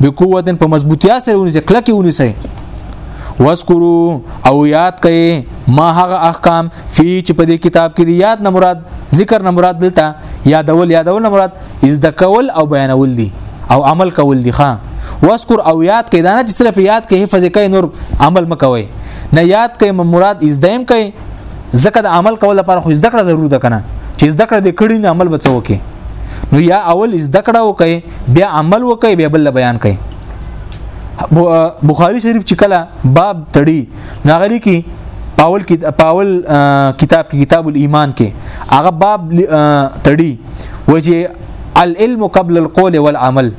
بقوتن په مضبوطیا سره ونیسه کلکه ونیسه واسکرو او یاد کړئ ما هغه احکام فی چې په دې کتاب کې دی یاد نه مراد ذکر نه مراد دلته یادول یادول نه مراد از د کول او بیانول دي او عمل کول دي ښا واسکر او یاد کړئ دا نه چې صرف یاد کړئ حفظ کړئ نور عمل مکوئ نه یاد کړئ مراد از دایم کړئ ځکه د عمل کول لپاره خو ذکر ضرور ده کنه چې ذکر دې کړی نه عمل بچو کې نو یا اول ذکر وکړئ بیا عمل وکي بیا بل بیان کوي بخاری شریف چې کله باب تړي ناغلی کې پاول کې پاول کتاب کې کتاب الایمان کې هغه باب تړي وجه العلم قبل القول والعمل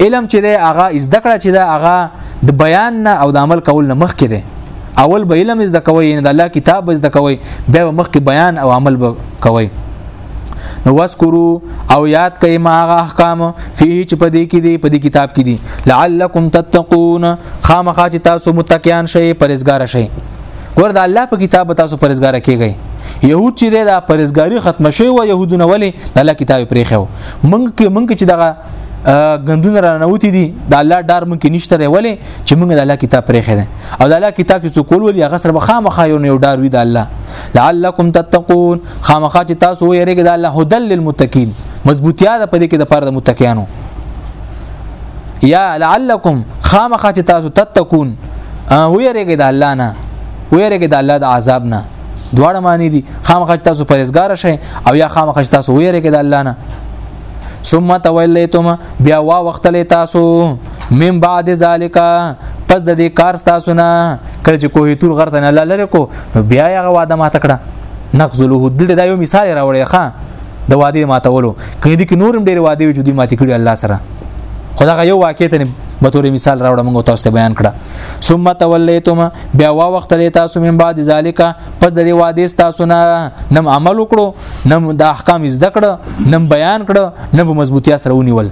علم چې دی هغه زده کړه چې دا هغه د بیان نه او د عمل کول نه مخکې دی اول به علم زده کوي یعنی د الله کتاب زده کوي بیا مخکې بیان او عمل به کوي نو وذکرو او یاد کئ ما هغه احکام فيه چې پدې کې دي پدې کتاب کې دي لعلکم تتقون خامخا چې تاسو متقیان شئ پرهیزګار شئ ګور د الله په کتاب تاسو پرهیزګار کیږئ يهود چې دا پرهیزګاری ختم شوی و يهودونه ولی د الله کتاب پرې خو مونږ کې مونږ چې دغه غندونه رانوتی دي د الله ډار مونږ کې نشته ولې چې مونږ د الله کتاب پرې خو او د الله کتاب چې څوک ولولي هغه سره به خامخا یو نه یو ډار وي د الله لعلکم تتقون خامخا چې تاسو ویریږئ د الله هدل للمتقین مضبوطیا ده په دې کې د پاره د متقینو یا لعلکم خامخا چې تاسو تتقون ویریږئ د الله نه ویریږئ د الله د عذاب نه دواړه معنی دي خامخا چې تاسو پرهیزګار شئ او یا خامخا چې تاسو ویریږئ د الله نه ثم تولیتم بیا وا وختلې تاسو من بعد ذالک پس د دې کار تاسو نه کړ چې کوه تور غرته نه لری کو بیا هغه واده ما تکړه نقذله دلته دا یو مثال راوړی ښا د وادي ماتولو کله دي کې نورم ډیر وادي وجودي ماتې کړی الله سره خدای یو واقع ته به تور مثال راوړم موږ تاسو ته بیان کړه ثم تولیتم بیا وا وخت له تاسو من بعد ذالک پس د دې وادي تاسو نه نم عمل وکړو نه د احکام زده کړه نه بیان کړه نه په مضبوطیا سره ونیول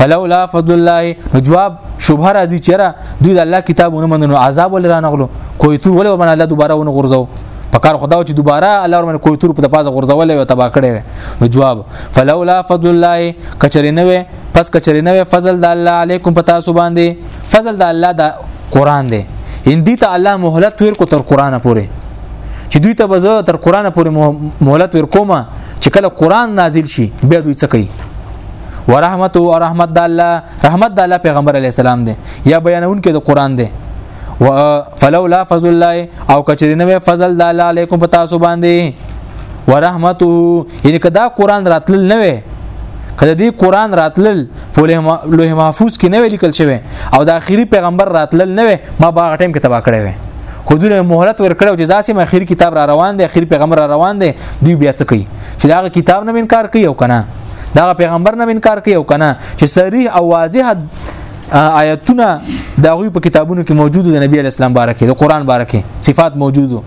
فلولا فضل الله نو جواب شوبه راځي چیرې دوی د الله کتابونه مننو عذاب ول رانغلو کوی تور ول باندې الله دوباره ونه غورځو په کار خداو چې دوباره الله ورمن کوی تور په پازه غورځولې او تبا کړې نو جواب فلولا فضل الله کچرینه پس کچری نه فضل د الله علیکم پتا سو باندې فضل د الله د قران دی ان دي ته الله مهلت ورکو تر قران پورې چې دوی ته به تر قران پورې مهلت ورکوم چې کله قران نازل شي بیا دوی څه کوي ورحمت او رحمت د الله رحمت د الله پیغمبر علی السلام دی یا بیانون کې د قران دی و فلولا فضل الله او کچری نو فضل د الله علیکم پتا سو باندې ورحمته یعنی کدا قران راتل نه وي کله دی قران راتلل په لوح محفوظ کې نه لیکل شوی او د اخیری پیغمبر راتلل نه ما باغ ټیم کې تبا کړی وي خودونه مهلت ورکړو چې ځاسې ما اخیر کتاب را روان دی اخیر پیغمبر را روان دی دوی بیا څه کوي چې دا کتاب نه انکار کوي او کنه دا پیغمبر نه انکار کوي او کنه چې صریح او واضح آیتونه د هغوی په کتابونو کې موجود د نبی اسلام بارکه د قران بارکه صفات موجودو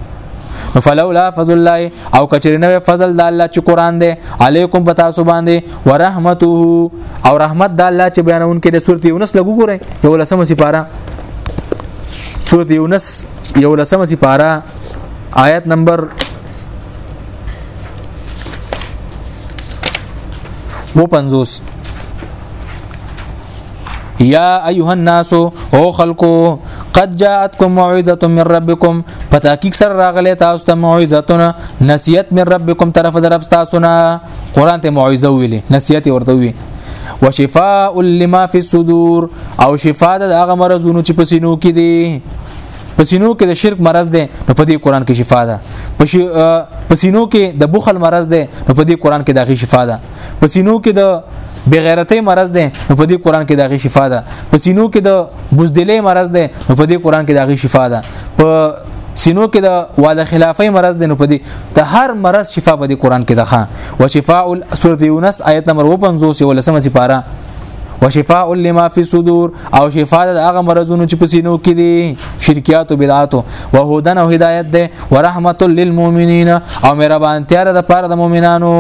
فلولا فضل الله او کچری نه فضل د الله چې قران دی علیکم پتا سو باندې ورحمته او رحمت د الله چې بیانون کې د سورته یونس لګو ګورئ یو لسمه سپاره سورته یونس یو لسمه سپاره آیت نمبر و پنځوس یا ایها الناس او خلقو قد جاءتكم موعظه من ربكم پتاکیک سره راغله تاسو ته موعظه نصیحت من ربکم طرف در رب تاسو نه قران ته موعظه ویلي نصیحت ورته وی وشفاء لما في الصدور او شفاء د هغه مرزونو چې پسینو کې دي پسینو کې د شرک مرض ده نو په دې قران کې شفاء ده پسینو کې د بخل مرض ده نو په دې قران کې داغي شفاء ده په سینو کې د بغیرتۍ مرض ده نو په دې قران کې داغي شفا ده په سینو کې د بوزدلې مرض ده نو په دې قران کې داغي شفا ده په سینو کې د واده خلافي مرض دی نو په دې د هر مرض شفا په دې قران کې ده او شفاء سوره یونس آیت نمبر 55 یو لسمه سپاره او شفاء لما فی صدور او شفاء د هغه مرزونو چې په سینو کې دي شرکیات او بدعات او هدن او هدایت ده ورحمت للمؤمنین او مهربانتیا ده پر د مؤمنانو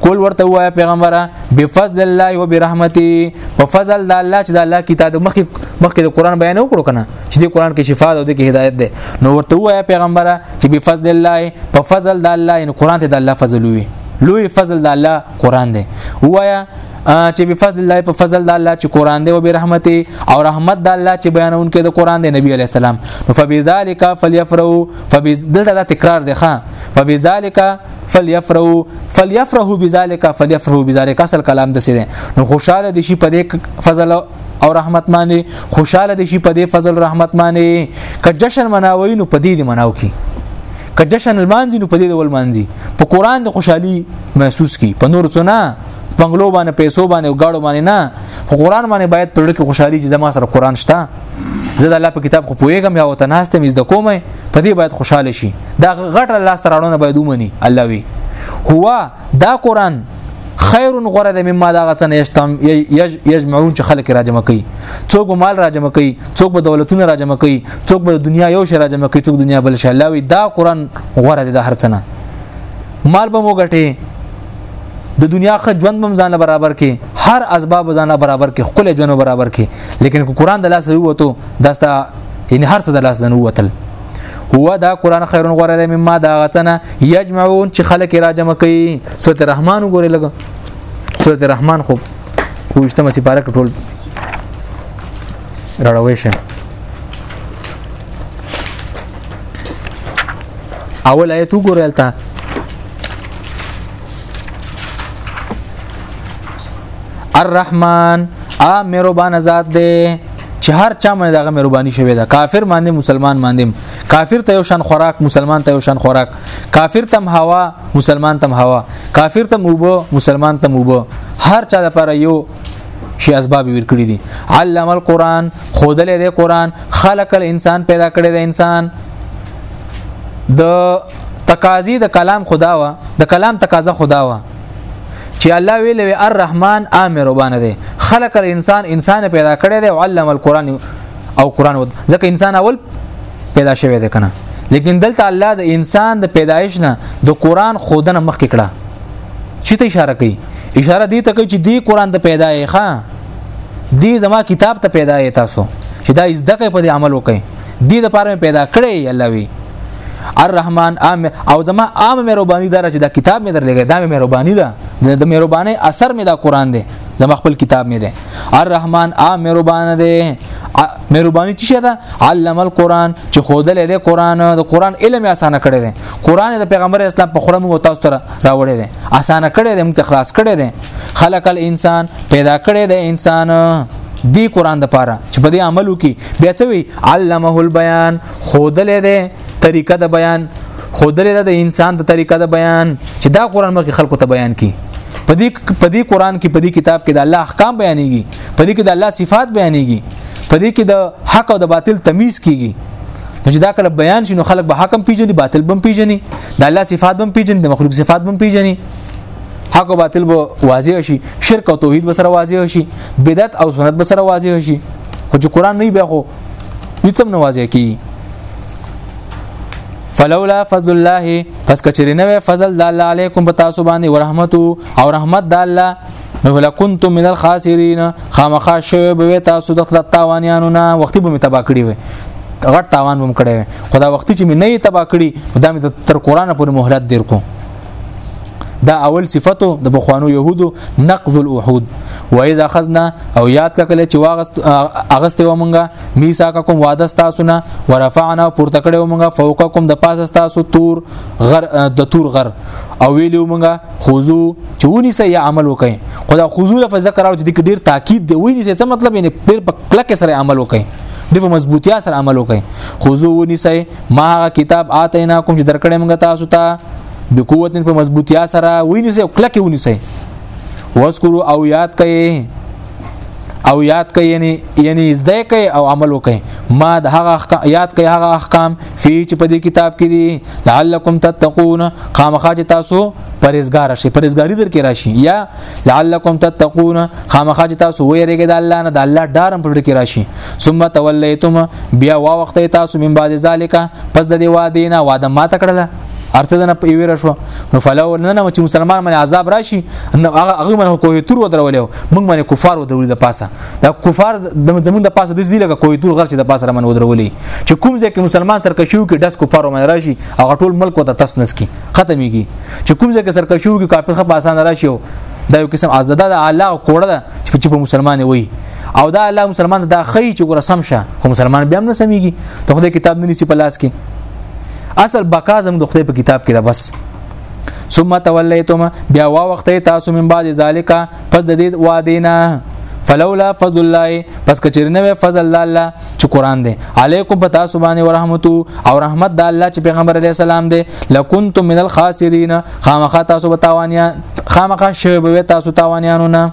قول ورته وایا پیغمبره بفضل الله و برحمتي په فضل د الله چې د الله کتاب مخکې مخکې د قران بیان وکړو کنه چې د قران کې شفا ده او د کې هدایت ده نو ورته وایا پیغمبره چې بفضل الله په فضل د الله ان قران ته د الله فضل وي لوی فضل د الله قران دی وایا چې په فضل الله په فضل د الله چې قران دی او به رحمت او رحمت د الله چې بیانون کې د قران دی نبی علی السلام نو فبذالک فلیفرحوا فبذل دا تکرار دی ښا فبذالک فليفرحوا فليفرحوا بذلك فليفرحوا بذلك اصل کلام د سره نو خوشاله دي شي په دې فضل او رحمت باندې خوشاله دي شي په دې فضل رحمت باندې که جشن مناوي نو په دې دي مناو کی که جشن المانځي نو په دې ول مانځي په قران د خوشحالي محسوس کی په نور څه نه بنگلو باندې پیسو باندې او گاډو باندې نه په قران باندې باید په لړ کې خوشحالي چې زما سره قران شته زه د الله په کتاب خو پوهېږم یا وته ناشته مې زده کومه په دې باید خوشاله شي دا غټ الله سترانونه باید ومني الله وی هو دا قران خیر غره د مما دا غسن یشتم یجمعون چې خلک راجمع کوي څوک به مال راجمع کوي څوک به دولتونه راجمع کوي څوک به دنیا یو شی راجمع کوي څوک دنیا بل شی الله وی دا قران غره د هر څنه مال به مو ګټي د دنیا خ ژوند بم ځان برابر کې هر اسباب ځان برابر کې خپل ژوند برابر کې لیکن کو قران د لاس وروته داستا یعنی هر څه د لاس دنو وتل هو دا قران خیرون غره ده مما دا غتنه یجمعون چې خلک را جمع کوي سورۃ الرحمن وګوره لګ سورۃ الرحمن خو وشتمه سپاره ټول راړوي شه اول آیت وګورئ الرحمن ا مهربان ذات دی چې هر چا باندې دغه مهرباني شوی ده کافر باندې مسلمان باندې کافر ته یو شان خوراک مسلمان ته یو شان خوراک کافر تم هوا مسلمان تم هوا کافر تم وبو مسلمان تم وبو هر چا لپاره یو شی اسباب ور کړی دي علم القرآن خودلې د قرآن خلق الانسان پیدا کړی د انسان د تقاضی د کلام خدا وا د کلام تقاضا خدا وا چې الله ویل وی الرحمن امر وبانه دی خلق الانسان انسان پیدا کړی دی او علم القرآن او قرآن ځکه انسان اول پیدا شوی دی کنه لیکن دلته الله د انسان د پیدایش نه د قرآن خودنه مخکې کړه چې ته اشاره کوي اشاره دی ته کوي چې دی قرآن د پیدایښه دی زما کتاب ته پیدایې تاسو چې دا زده کوي په دې عمل وکړي دې د پاره پیدا کړې الله وی الرحمن عام او زما عام مهرباني دار چې دا کتاب مې درلګې دا مهرباني ده د مهرباني اثر مې دا قران دی زما خپل کتاب مې دی الرحمن عام مهربان دی مهرباني چې ده علم القرآن چې خودلې ده قرآن د قرآن علم اسانه کړی دی قرآن د پیغمبر اسلام په خورم او تاسو ته راوړی دی اسانه کړی دی موږ ته خلاص کړی دی خلق الانسان پیدا کړی د انسان دی قران د پاره چې په دې عملو کې بیا څه وی علمه البیان خودلې ده طریقه د بیان خودلې ده د انسان د طریقه د بیان چې دا قران مکه خلکو ته بیان کی په دې په دې قران کې په دې کتاب کې د الله احکام بیانېږي په دې کې د الله صفات بیانېږي په دې کې د حق او د باطل تمیز کیږي نو چې دا کله بیان شي نو خلک به حکم پیژني باطل بم پیژني د الله صفات بم پیژني د مخلوق صفات بم پیژني حق او باطل به واضح شي شرک او توحید به سره واضح شي بدعت او سنت به سره واضح شي خو چې قران نه بیا خو هیڅ هم نه واضح کیږي فلولا فضل الله پس کچری نه فضل د الله علیکم په تاسو باندې ورحمت او رحمت د الله نو لکنتم من الخاسرین خامخا شوی به تاسو د تاوانیانو نه وختي به متبا کړی وي غټ تاوان بم کړی خدا وختي چې مې نه تبا کړی دا مې تر قران پورې مهلت دیر کوم دا اول صفته د بخوانو يهودو نقض الوحود و اذا اخذنا او یاد کله چې واغست اغست و مونږه میثاقکم وعده تاسو نه ورفعنا پورته کړو مونږه فوقکم د پاسه تاسو تور غر د تور غر او ویلو مونږه خذو چونی سه یا عمل وکي خدا خذو لفظ ذکر او چې ډیر تاکید دی ویني څه مطلب یې پیر په کلک سره عمل وکي ډیر په مضبوطیا سره عمل وکي خذو ونی سه ما هغه کتاب آتیناکم چې درکړې موږ تاسو ته د قوت په مضبوطیا سره ویني سه کله کې ونی سه وذکروا او یاد کړئ او یاد کړئ یعنی یعنی زده کړئ او عمل وکړئ ما د هغه یاد کړئ هغه احکام فی چې په دې کتاب کې دي لعلکم تتقون خامخا چې تاسو پرهیزګار شئ پرهیزګاری در کې راشي یا لعلکم تتقون خامخا چې تاسو ویریږئ د الله نه د الله ډارم پټ کې راشي ثم تولیتم بیا وا وخت تاسو من بعد ذالک پس د دی وادینا واده ما تکړه ارته نه پیوره شو نو فلو نه نه چې مسلمان باندې عذاب راشي نو هغه هغه منه کوه تور ودرولې موږ باندې کفار ودرولې د پاسه دا کفار د زمون د پاسه د دې لګه کوه تور غرچ د پاسه رمن ودرولې چې کوم ځکه مسلمان سرکشیو کې داس کفار باندې راشي هغه ټول ملک وته تسنس کی ختميږي چې کوم ځای کې سرکشو کې کافر خپ آسان راشي او دا یو قسم ازده د الله او کوړه ده چې په مسلمان وي او دا الله مسلمان دا خی چې ګور سم شه خو مسلمان بیا هم نه سميږي ته خدای کتاب نه نسی په لاس کې اصل بقا زم د خدای په کتاب کې ده بس ثم تولیتم بیا وا وخت تاسو من بعد ذالک پس د دې وادینا فلولا فضل الله پس کچرنه فضل الله چې قران دی علیکم پتا سبحانه ورحمت او رحمت د الله چې پیغمبر علی السلام دی لکنتم من الخاسرین خامخا تاسو به تاوانیا خامخا شوی به تاسو تاوانیانو نه